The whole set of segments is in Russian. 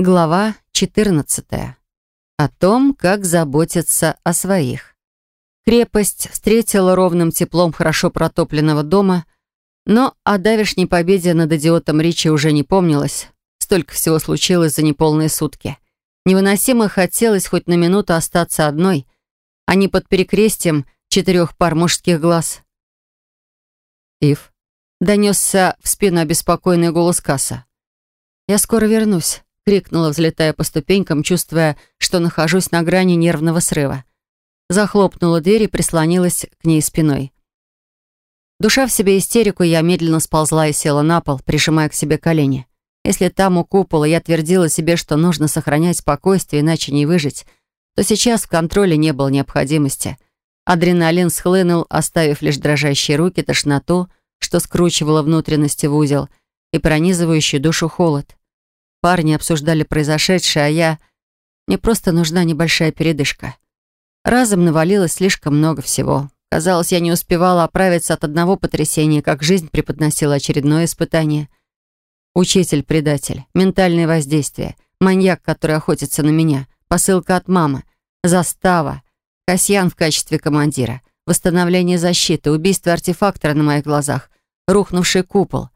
Глава 14. О том, как заботиться о своих. Крепость встретила ровным теплом хорошо протопленного дома, но о давешней победе над идиотом Ричи уже не помнилось. Столько всего случилось за неполные сутки. Невыносимо хотелось хоть на минуту остаться одной, а не под перекрестием четырех пар мужских глаз. «Ив», — донесся в спину обеспокоенный голос Касса. «Я скоро вернусь» крикнула, взлетая по ступенькам, чувствуя, что нахожусь на грани нервного срыва. Захлопнула дверь и прислонилась к ней спиной. Душа в себе истерику, я медленно сползла и села на пол, прижимая к себе колени. Если там у купола я твердила себе, что нужно сохранять спокойствие, иначе не выжить, то сейчас в контроле не было необходимости. Адреналин схлынул, оставив лишь дрожащие руки, тошноту, что скручивало внутренности в узел, и пронизывающий душу холод. Парни обсуждали произошедшее, а я... Мне просто нужна небольшая передышка. Разом навалилось слишком много всего. Казалось, я не успевала оправиться от одного потрясения, как жизнь преподносила очередное испытание. Учитель-предатель, ментальное воздействие, маньяк, который охотится на меня, посылка от мамы, застава, Касьян в качестве командира, восстановление защиты, убийство артефактора на моих глазах, рухнувший купол.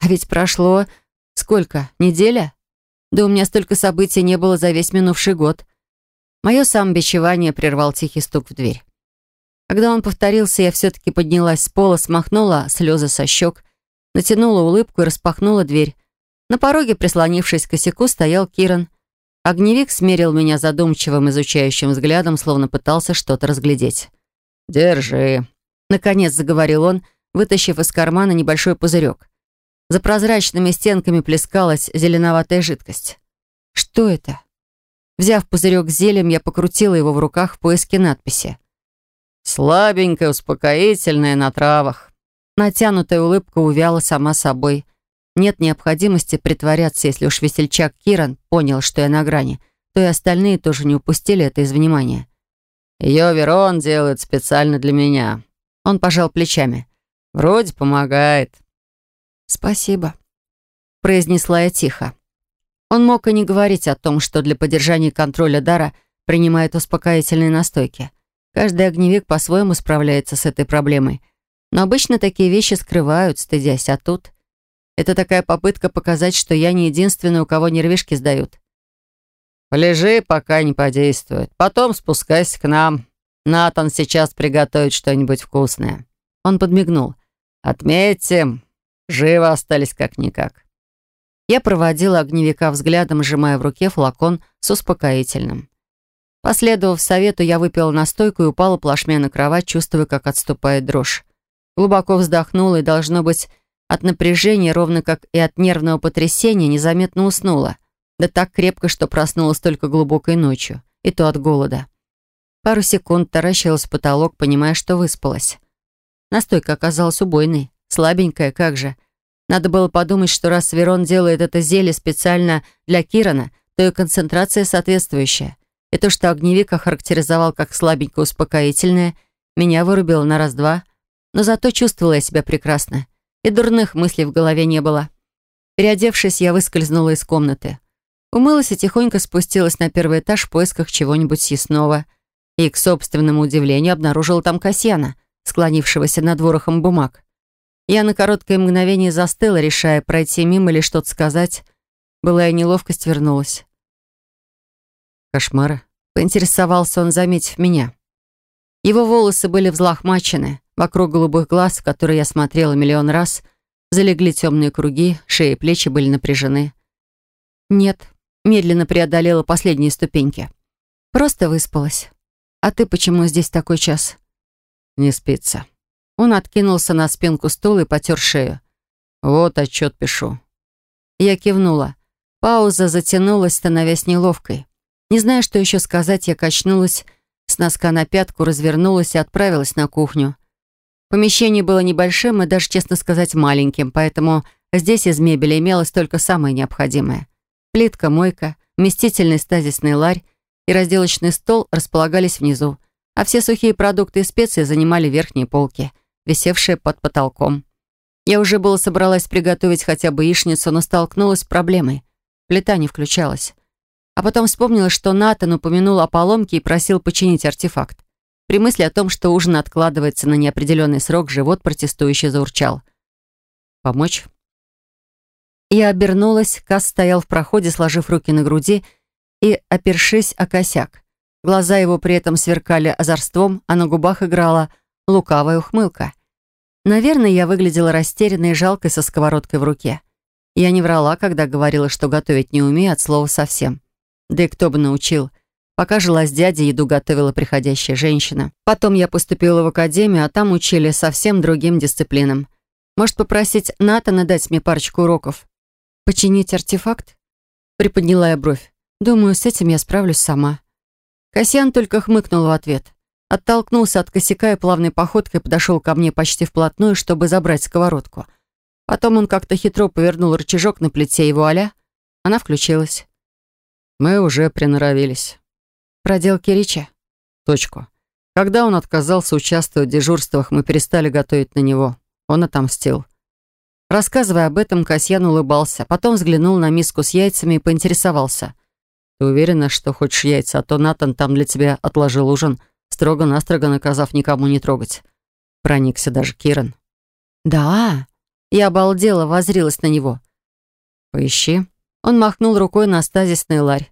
А ведь прошло... Сколько? Неделя? Да у меня столько событий не было за весь минувший год. Мое самобичевание прервал тихий стук в дверь. Когда он повторился, я все-таки поднялась с пола, смахнула слезы со щек, натянула улыбку и распахнула дверь. На пороге, прислонившись к косяку, стоял Киран. Огневик смерил меня задумчивым, изучающим взглядом, словно пытался что-то разглядеть. «Держи», — наконец заговорил он, вытащив из кармана небольшой пузырек. За прозрачными стенками плескалась зеленоватая жидкость. Что это? Взяв пузырек с зелем, я покрутила его в руках в поиске надписи. «Слабенькая, успокоительная на травах». Натянутая улыбка увяла сама собой. Нет необходимости притворяться, если уж весельчак Киран понял, что я на грани, то и остальные тоже не упустили это из внимания. «Ее Верон делает специально для меня». Он пожал плечами. «Вроде помогает. «Спасибо», — произнесла я тихо. Он мог и не говорить о том, что для поддержания контроля дара принимает успокоительные настойки. Каждый огневик по-своему справляется с этой проблемой. Но обычно такие вещи скрывают, стыдясь, а тут... Это такая попытка показать, что я не единственный, у кого нервишки сдают. «Полежи, пока не подействует. Потом спускайся к нам. Натан сейчас приготовит что-нибудь вкусное». Он подмигнул. «Отметим, Живо остались как-никак. Я проводила огневика взглядом, сжимая в руке флакон с успокоительным. Последовав совету, я выпила настойку и упала плашмя на кровать, чувствуя, как отступает дрожь. Глубоко вздохнула и, должно быть, от напряжения, ровно как и от нервного потрясения, незаметно уснула. Да так крепко, что проснулась только глубокой ночью. И то от голода. Пару секунд таращилась в потолок, понимая, что выспалась. Настойка оказалась убойной. Слабенькая, как же. Надо было подумать, что раз Верон делает это зелье специально для Кирана, то и концентрация соответствующая. И то, что огневик охарактеризовал как слабенько успокоительное, меня вырубило на раз-два. Но зато чувствовала я себя прекрасно. И дурных мыслей в голове не было. Переодевшись, я выскользнула из комнаты. Умылась и тихонько спустилась на первый этаж в поисках чего-нибудь съестного. И, к собственному удивлению, обнаружила там Касьяна, склонившегося над ворохом бумаг. Я на короткое мгновение застыла, решая пройти мимо или что-то сказать. Былая неловкость вернулась. Кошмара. Поинтересовался он, заметив меня. Его волосы были взлохмачены. Вокруг голубых глаз, которые я смотрела миллион раз, залегли темные круги, шеи и плечи были напряжены. Нет, медленно преодолела последние ступеньки. Просто выспалась. А ты почему здесь такой час? Не спится. Он откинулся на спинку стула и потер шею. «Вот отчет пишу». Я кивнула. Пауза затянулась, становясь неловкой. Не зная, что еще сказать, я качнулась с носка на пятку, развернулась и отправилась на кухню. Помещение было небольшим и даже, честно сказать, маленьким, поэтому здесь из мебели имелось только самое необходимое. Плитка, мойка, вместительный стазисный ларь и разделочный стол располагались внизу, а все сухие продукты и специи занимали верхние полки — висевшая под потолком. Я уже было собралась приготовить хотя бы яичницу, но столкнулась с проблемой. Плита не включалась. А потом вспомнила, что Натан упомянул о поломке и просил починить артефакт. При мысли о том, что ужин откладывается на неопределенный срок, живот протестующе заурчал. «Помочь?» Я обернулась, Кас стоял в проходе, сложив руки на груди и опершись о косяк. Глаза его при этом сверкали озорством, а на губах играла лукавая ухмылка. Наверное, я выглядела растерянной и жалкой со сковородкой в руке. Я не врала, когда говорила, что готовить не умею от слова совсем. Да и кто бы научил. Пока жила с дядей, еду готовила приходящая женщина. Потом я поступила в академию, а там учили совсем другим дисциплинам. Может, попросить Натана дать мне парочку уроков? «Починить артефакт?» Приподняла я бровь. «Думаю, с этим я справлюсь сама». Касьян только хмыкнул в ответ. Оттолкнулся от косяка и плавной походкой подошел ко мне почти вплотную, чтобы забрать сковородку. Потом он как-то хитро повернул рычажок на плите его аля. Она включилась. «Мы уже приноровились». «Проделки Рича?» «Точку. Когда он отказался участвовать в дежурствах, мы перестали готовить на него. Он отомстил. Рассказывая об этом, Касьян улыбался, потом взглянул на миску с яйцами и поинтересовался. «Ты уверена, что хочешь яйца, а то Натан там для тебя отложил ужин, строго-настрого наказав никому не трогать. Проникся даже Киран». «Да?» Я обалдела, возрилась на него. «Поищи». Он махнул рукой на стазисный ларь.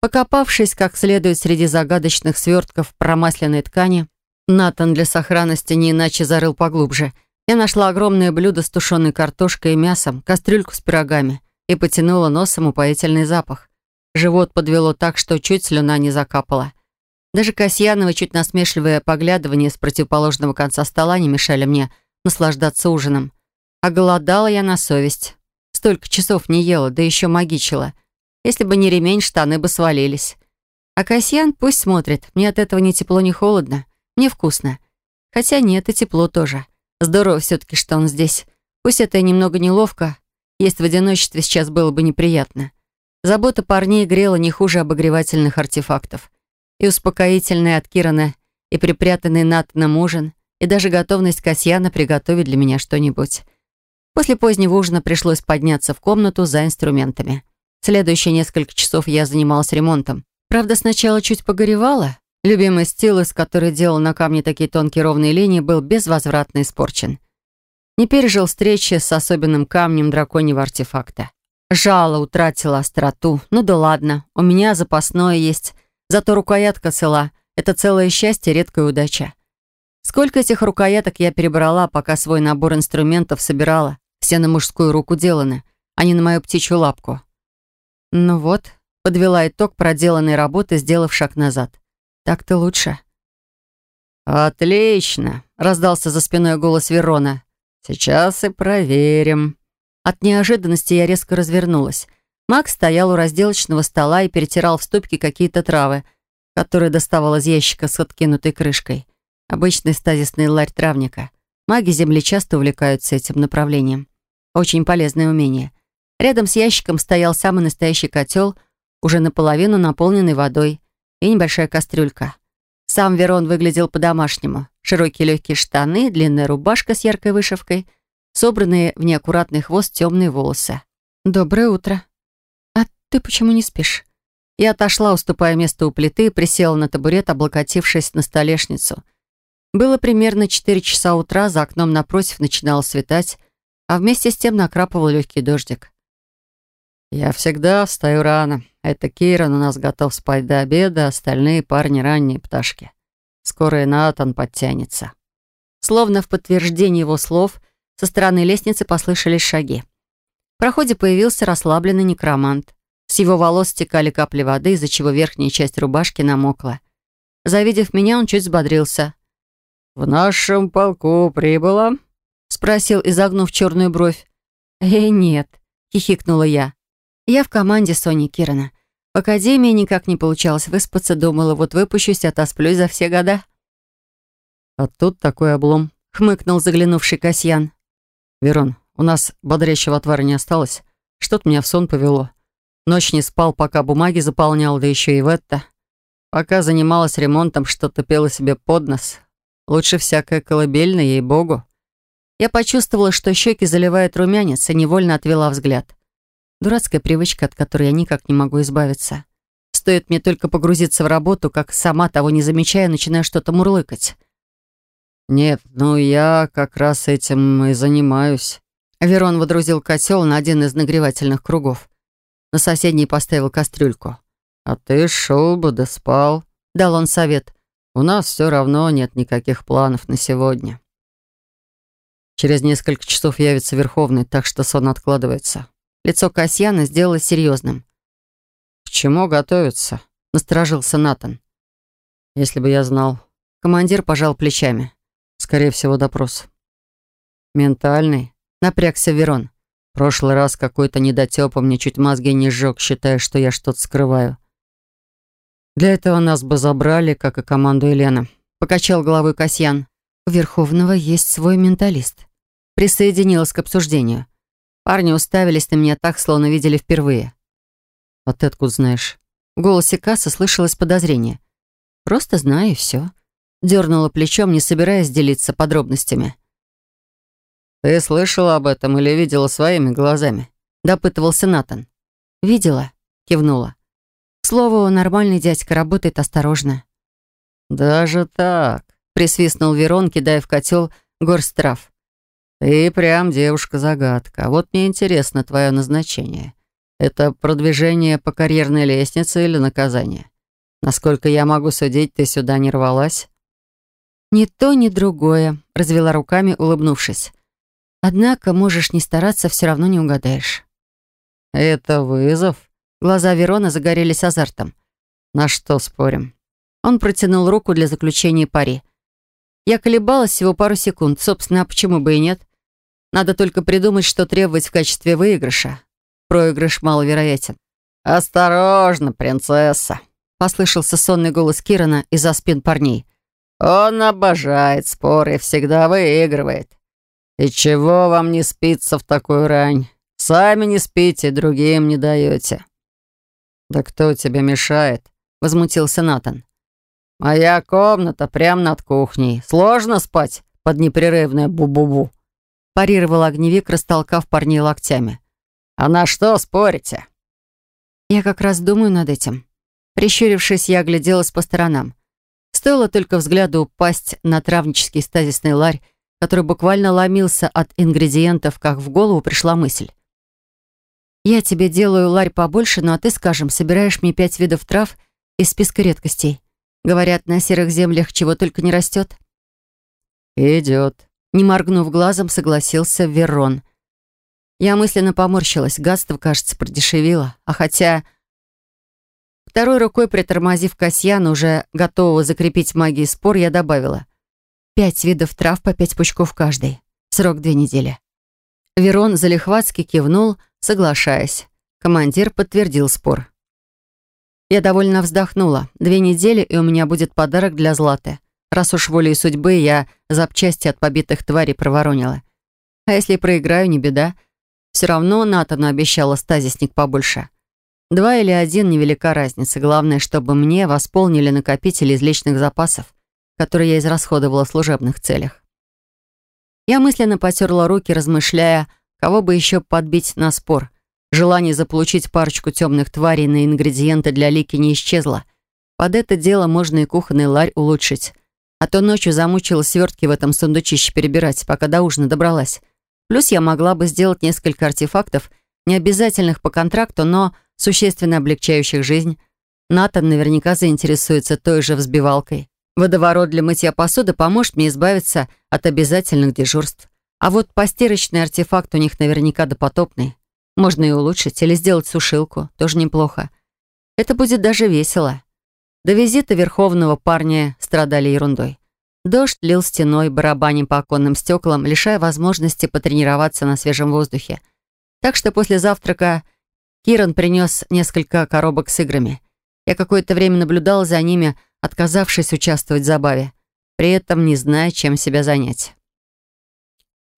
Покопавшись как следует среди загадочных свертков промасленной ткани, Натан для сохранности не иначе зарыл поглубже — я нашла огромное блюдо с тушеной картошкой и мясом, кастрюльку с пирогами и потянула носом упоительный запах. Живот подвело так, что чуть слюна не закапала. Даже Касьяновы чуть насмешливые поглядывания с противоположного конца стола не мешали мне наслаждаться ужином. А голодала я на совесть. Столько часов не ела, да еще магичила. Если бы не ремень, штаны бы свалились. А Касьян пусть смотрит. Мне от этого ни тепло, ни холодно. Мне вкусно. Хотя нет, и тепло тоже. Здорово все-таки, что он здесь. Пусть это и немного неловко. Есть в одиночестве сейчас было бы неприятно. Забота парней грела не хуже обогревательных артефактов. И успокоительный от Кирана, и припрятанный Натаном ужин, и даже готовность Касьяна приготовить для меня что-нибудь. После позднего ужина пришлось подняться в комнату за инструментами. Следующие несколько часов я занималась ремонтом. Правда, сначала чуть погоревала, Любимый стилус, который делал на камне такие тонкие ровные линии, был безвозвратно испорчен. Не пережил встречи с особенным камнем драконьего артефакта. Жало утратило остроту. Ну да ладно, у меня запасное есть. Зато рукоятка цела. Это целое счастье, редкая удача. Сколько этих рукояток я перебрала, пока свой набор инструментов собирала. Все на мужскую руку деланы, а не на мою птичью лапку. Ну вот, подвела итог проделанной работы, сделав шаг назад. Так-то лучше». «Отлично!» — раздался за спиной голос Верона. «Сейчас и проверим». От неожиданности я резко развернулась. Макс стоял у разделочного стола и перетирал в ступке какие-то травы, которые доставал из ящика с откинутой крышкой. Обычный стазисный ларь травника. Маги Земли часто увлекаются этим направлением. Очень полезное умение. Рядом с ящиком стоял самый настоящий котел, уже наполовину наполненный водой и небольшая кастрюлька. Сам Верон выглядел по-домашнему. Широкие легкие штаны, длинная рубашка с яркой вышивкой, собранные в неаккуратный хвост темные волосы. «Доброе утро. А ты почему не спишь?» Я отошла, уступая место у плиты, и присела на табурет, облокотившись на столешницу. Было примерно четыре часа утра, за окном напротив начинало светать, а вместе с тем накрапывал легкий дождик. «Я всегда встаю рано. Это Киран у нас готов спать до обеда, остальные парни ранние пташки. Скоро и Натан подтянется». Словно в подтверждение его слов, со стороны лестницы послышались шаги. В проходе появился расслабленный некромант. С его волос стекали капли воды, из-за чего верхняя часть рубашки намокла. Завидев меня, он чуть взбодрился. «В нашем полку прибыла?» — спросил, изогнув черную бровь. «Э, нет», — хихикнула я. Я в команде Сони Кирана. В академии никак не получалось выспаться, думала, вот выпущусь, отосплюсь за все года. А тут такой облом, хмыкнул заглянувший Касьян. Верон, у нас бодрящего отвара не осталось. Что-то меня в сон повело. Ночь не спал, пока бумаги заполнял, да еще и в это. Пока занималась ремонтом, что-то пела себе под нос. Лучше всякое колыбельное, ей-богу. Я почувствовала, что щеки заливает румянец, и невольно отвела взгляд. Дурацкая привычка, от которой я никак не могу избавиться. стоит мне только погрузиться в работу, как сама того не замечая, начинаю что-то мурлыкать. «Нет, ну я как раз этим и занимаюсь». Верон водрузил котел на один из нагревательных кругов. На соседний поставил кастрюльку. «А ты шел бы да спал», — дал он совет. «У нас все равно нет никаких планов на сегодня». Через несколько часов явится Верховный, так что сон откладывается. Лицо Касьяна сделалось серьезным. «К чему готовиться?» — насторожился Натан. «Если бы я знал». Командир пожал плечами. «Скорее всего, допрос». «Ментальный?» — напрягся Верон. «Прошлый раз какой-то недотёпа мне чуть мозги не сжёг, считая, что я что-то скрываю». «Для этого нас бы забрали, как и команду Елены», — покачал головой Касьян. «У Верховного есть свой менталист». Присоединилась к обсуждению. Парни уставились на меня так, словно видели впервые. «А ты откуда знаешь?» В голосе Касса слышалось подозрение. «Просто знаю и все». Дернула плечом, не собираясь делиться подробностями. «Ты слышала об этом или видела своими глазами?» Допытывался Натан. «Видела», кивнула. К слову, нормальный дядька работает осторожно. «Даже так?» присвистнул Верон, кидая в котел горсть трав. «Ты прям девушка-загадка. Вот мне интересно твое назначение. Это продвижение по карьерной лестнице или наказание? Насколько я могу судить, ты сюда не рвалась?» «Ни то, ни другое», — развела руками, улыбнувшись. «Однако, можешь не стараться, все равно не угадаешь». «Это вызов?» Глаза Верона загорелись азартом. «На что спорим?» Он протянул руку для заключения пари. Я колебалась всего пару секунд. Собственно, а почему бы и нет? Надо только придумать, что требовать в качестве выигрыша. Проигрыш маловероятен. «Осторожно, принцесса!» — послышался сонный голос Кирана из-за спин парней. «Он обожает споры и всегда выигрывает. И чего вам не спится в такую рань? Сами не спите, другим не даете». «Да кто тебе мешает?» — возмутился Натан. «Моя комната прямо над кухней. Сложно спать под непрерывное бу-бу-бу» парировал огневик, растолкав парней локтями. «А на что спорите?» Я как раз думаю над этим. Прищурившись, я огляделась по сторонам. Стоило только взгляду упасть на травнический стазисный ларь, который буквально ломился от ингредиентов, как в голову пришла мысль. «Я тебе делаю ларь побольше, ну а ты, скажем, собираешь мне пять видов трав из списка редкостей. Говорят, на серых землях чего только не растет». «Идет», не моргнув глазом, согласился Верон. Я мысленно поморщилась. Гадство, кажется, продешевило. А хотя... Второй рукой, притормозив Касьяна, уже готового закрепить магии спор, я добавила. Пять видов трав по пять пучков каждый. Срок две недели. Верон залихватски кивнул, соглашаясь. Командир подтвердил спор. Я довольно вздохнула. Две недели, и у меня будет подарок для Златы раз уж волей судьбы я запчасти от побитых тварей проворонила. А если проиграю, не беда. Все равно Натану обещала стазисник побольше. Два или один — невелика разница. Главное, чтобы мне восполнили накопители из личных запасов, которые я израсходовала в служебных целях. Я мысленно потерла руки, размышляя, кого бы еще подбить на спор. Желание заполучить парочку темных тварей на ингредиенты для лики не исчезло. Под это дело можно и кухонный ларь улучшить. А то ночью замучила свертки в этом сундучище перебирать, пока до ужина добралась. Плюс я могла бы сделать несколько артефактов, не обязательных по контракту, но существенно облегчающих жизнь. Натан наверняка заинтересуется той же взбивалкой. Водоворот для мытья посуды поможет мне избавиться от обязательных дежурств. А вот постирочный артефакт у них наверняка допотопный. Можно и улучшить или сделать сушилку, тоже неплохо. Это будет даже весело. До визита верховного парня страдали ерундой. Дождь лил стеной, барабанем по оконным стеклам, лишая возможности потренироваться на свежем воздухе. Так что после завтрака Киран принес несколько коробок с играми. Я какое-то время наблюдала за ними, отказавшись участвовать в забаве, при этом не зная, чем себя занять.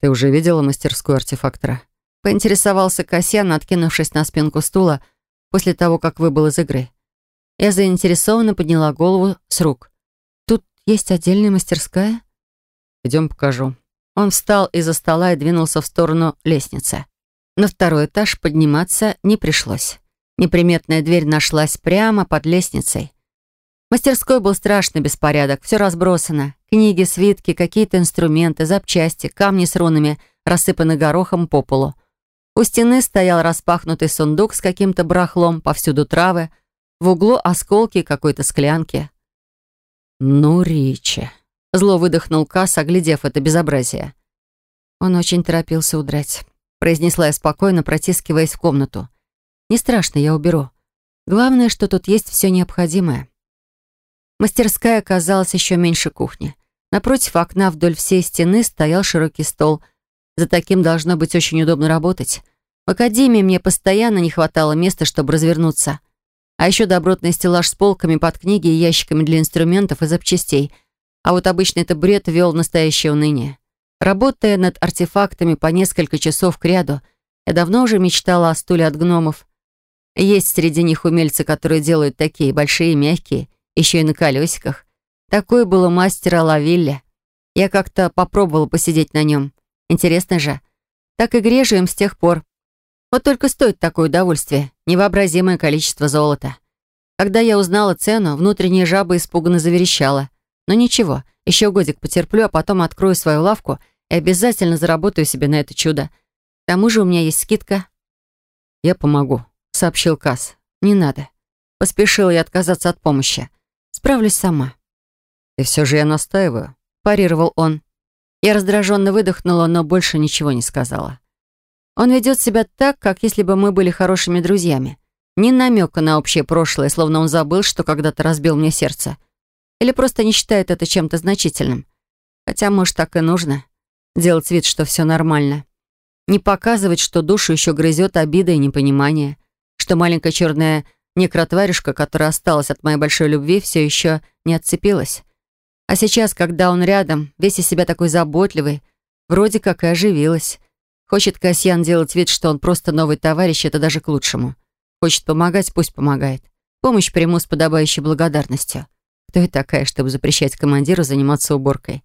«Ты уже видела мастерскую артефактора?» Поинтересовался Касьян, откинувшись на спинку стула после того, как выбыл из игры. Я заинтересованно подняла голову с рук. «Тут есть отдельная мастерская?» «Идем покажу». Он встал из-за стола и двинулся в сторону лестницы. На второй этаж подниматься не пришлось. Неприметная дверь нашлась прямо под лестницей. Мастерской был страшный беспорядок, все разбросано. Книги, свитки, какие-то инструменты, запчасти, камни с рунами, рассыпаны горохом по полу. У стены стоял распахнутый сундук с каким-то барахлом, повсюду травы, в углу осколки какой-то склянки. «Ну, Ричи!» — зло выдохнул Касс, оглядев это безобразие. Он очень торопился удрать, произнесла я спокойно, протискиваясь в комнату. «Не страшно, я уберу. Главное, что тут есть все необходимое». Мастерская оказалась еще меньше кухни. Напротив окна вдоль всей стены стоял широкий стол. За таким должно быть очень удобно работать. В академии мне постоянно не хватало места, чтобы развернуться. А еще добротный стеллаж с полками под книги и ящиками для инструментов и запчастей. А вот обычно это бред вел настоящее уныние. Работая над артефактами по несколько часов к ряду, я давно уже мечтала о стуле от гномов. Есть среди них умельцы, которые делают такие большие, мягкие, еще и на колесиках. Такое было мастера Лавилля. Я как-то попробовала посидеть на нем. Интересно же. Так и грежу с тех пор. Вот только стоит такое удовольствие. Невообразимое количество золота. Когда я узнала цену, внутренняя жаба испуганно заверещала. Но ничего, еще годик потерплю, а потом открою свою лавку и обязательно заработаю себе на это чудо. К тому же у меня есть скидка. «Я помогу», — сообщил Касс. «Не надо». Поспешила я отказаться от помощи. Справлюсь сама. «И все же я настаиваю», — парировал он. Я раздраженно выдохнула, но больше ничего не сказала. Он ведет себя так, как если бы мы были хорошими друзьями. Ни намека на общее прошлое, словно он забыл, что когда-то разбил мне сердце. Или просто не считает это чем-то значительным. Хотя, может, так и нужно. Делать вид, что все нормально. Не показывать, что душу еще грызет обида и непонимание. Что маленькая черная некротварюшка, которая осталась от моей большой любви, все еще не отцепилась. А сейчас, когда он рядом, весь из себя такой заботливый, вроде как и оживилась. Хочет Касьян делать вид, что он просто новый товарищ, это даже к лучшему. Хочет помогать, пусть помогает. Помощь приму с подобающей благодарностью. Кто я такая, чтобы запрещать командиру заниматься уборкой?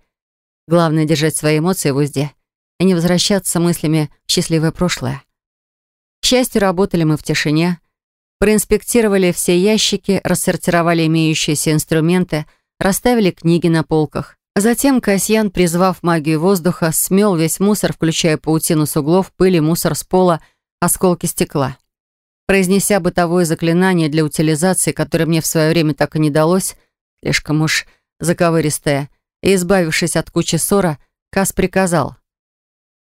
Главное — держать свои эмоции в узде и не возвращаться мыслями в счастливое прошлое. К счастью, работали мы в тишине, проинспектировали все ящики, рассортировали имеющиеся инструменты, расставили книги на полках. Затем Касьян, призвав магию воздуха, смел весь мусор, включая паутину с углов, пыль мусор с пола, осколки стекла. Произнеся бытовое заклинание для утилизации, которое мне в свое время так и не далось, слишком уж заковыристое, и избавившись от кучи ссора, Кас приказал.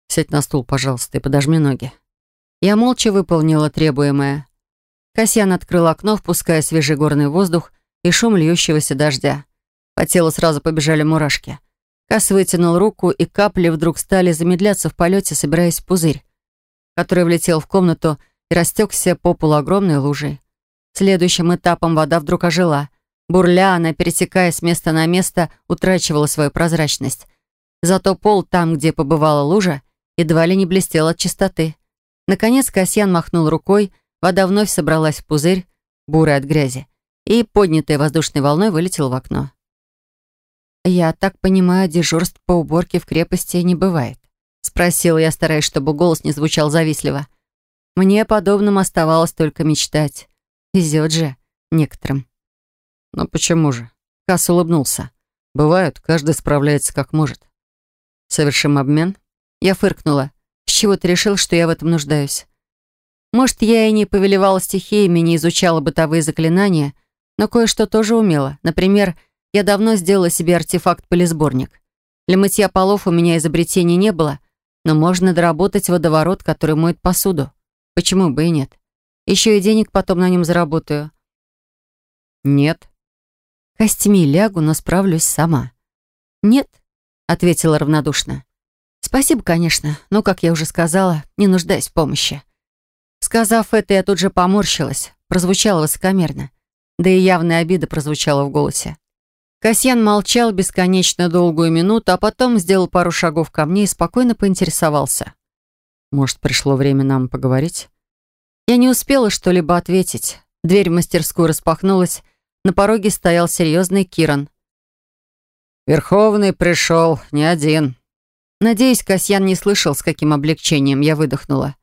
«Сядь на стул, пожалуйста, и подожми ноги». Я молча выполнила требуемое. Касьян открыл окно, впуская свежий горный воздух и шум льющегося дождя. По телу сразу побежали мурашки. Кас вытянул руку, и капли вдруг стали замедляться в полете, собираясь в пузырь, который влетел в комнату и растекся по полу огромной лужей. Следующим этапом вода вдруг ожила. Бурля, она, пересекая с места на место, утрачивала свою прозрачность. Зато пол там, где побывала лужа, едва ли не блестел от чистоты. Наконец Касьян махнул рукой, вода вновь собралась в пузырь, бурый от грязи, и, поднятая воздушной волной, вылетела в окно. «Я так понимаю, дежурств по уборке в крепости не бывает?» Спросила я, стараясь, чтобы голос не звучал завистливо. Мне подобным оставалось только мечтать. Везет же некоторым. «Ну почему же?» Касс улыбнулся. «Бывают, каждый справляется как может». «Совершим обмен?» Я фыркнула. «С чего ты решил, что я в этом нуждаюсь?» Может, я и не повелевала стихиями, не изучала бытовые заклинания, но кое-что тоже умела. Например, я давно сделала себе артефакт-полисборник. Для мытья полов у меня изобретений не было, но можно доработать водоворот, который моет посуду. Почему бы и нет? Еще и денег потом на нем заработаю. Нет. Костями лягу, но справлюсь сама. Нет, ответила равнодушно. Спасибо, конечно, но, как я уже сказала, не нуждаюсь в помощи. Сказав это, я тут же поморщилась. Прозвучало высокомерно. Да и явная обида прозвучала в голосе. Касьян молчал бесконечно долгую минуту, а потом сделал пару шагов ко мне и спокойно поинтересовался. «Может, пришло время нам поговорить?» Я не успела что-либо ответить. Дверь в мастерскую распахнулась. На пороге стоял серьезный Киран. «Верховный пришел, не один». Надеюсь, Касьян не слышал, с каким облегчением я выдохнула.